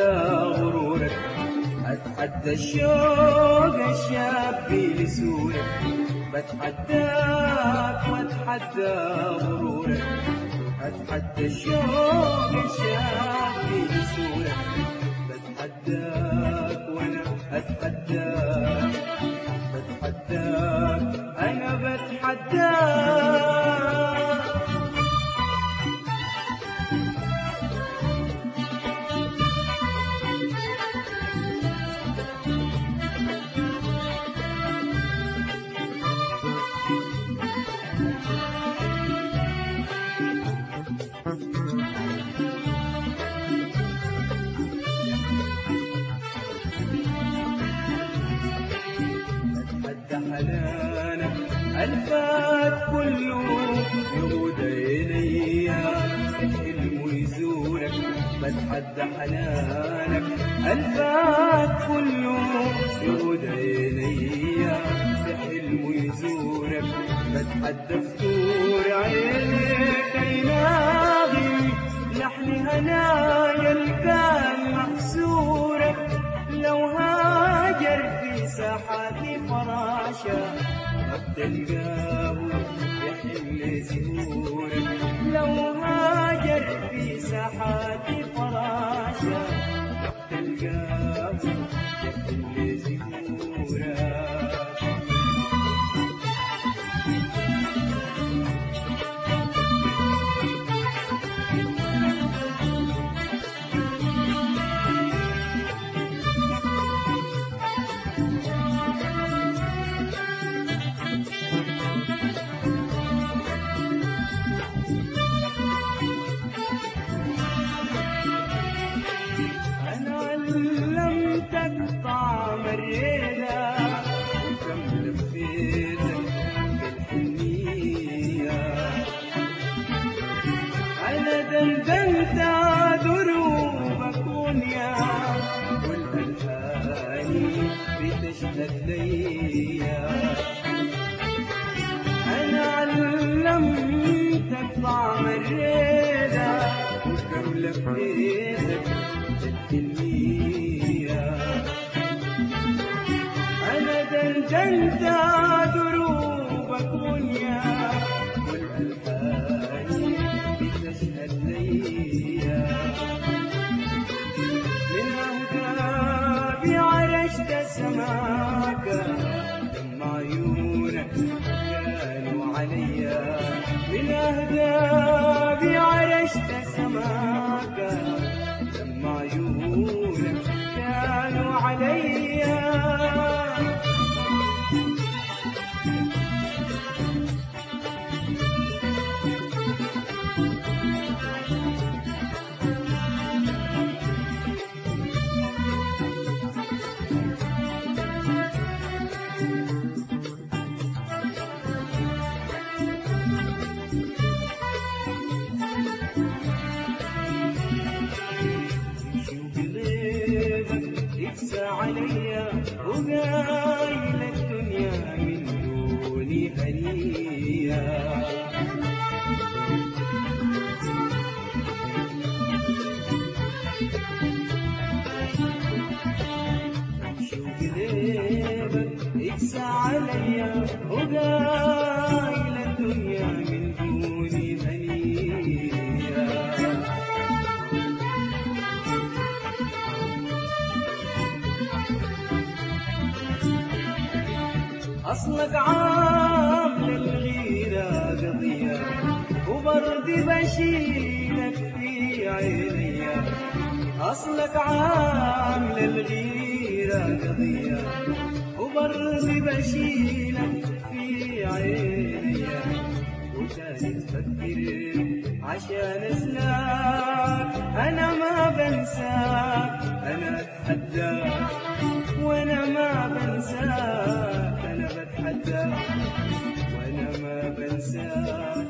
غرورك. أتحدى الشوق الشاب في لسورك. بتحداك وأتحدى غرورك. أتحدى الشوق الشاب في لسورك. بتحداك وأنا أتحداك الفات كله يهود إليا الحلم يزورك بتحدى حنانك. ألفات كله يهود إليا الحلم يزورك بتحدى فتور عينيك يناغي لحن هنايا الكان محسورك لو هاجر في ساحات فراشة بتلقاه يحل زهورك لو هاجر في ساحات زهورك طعم الريدة وكم لفيتك بالحنية أنا دندنت دروبك ونيا والألحان بتشهد ليا من أهدابي عرشت سماك لما عيونك من أهدابي عرشت سماك يكسى عليا وقايل الدنيا من دوني هنية أصلك عامل وبرد بشيلك في عيني أصلك عامل الغيرة قضية وبرد بشيلك في عيني وتاني تفكر عشان اسلاك أنا ما بنساك أنا أتحداك وأنا ما بنساك أنا بتحداك وأنا ما بنساك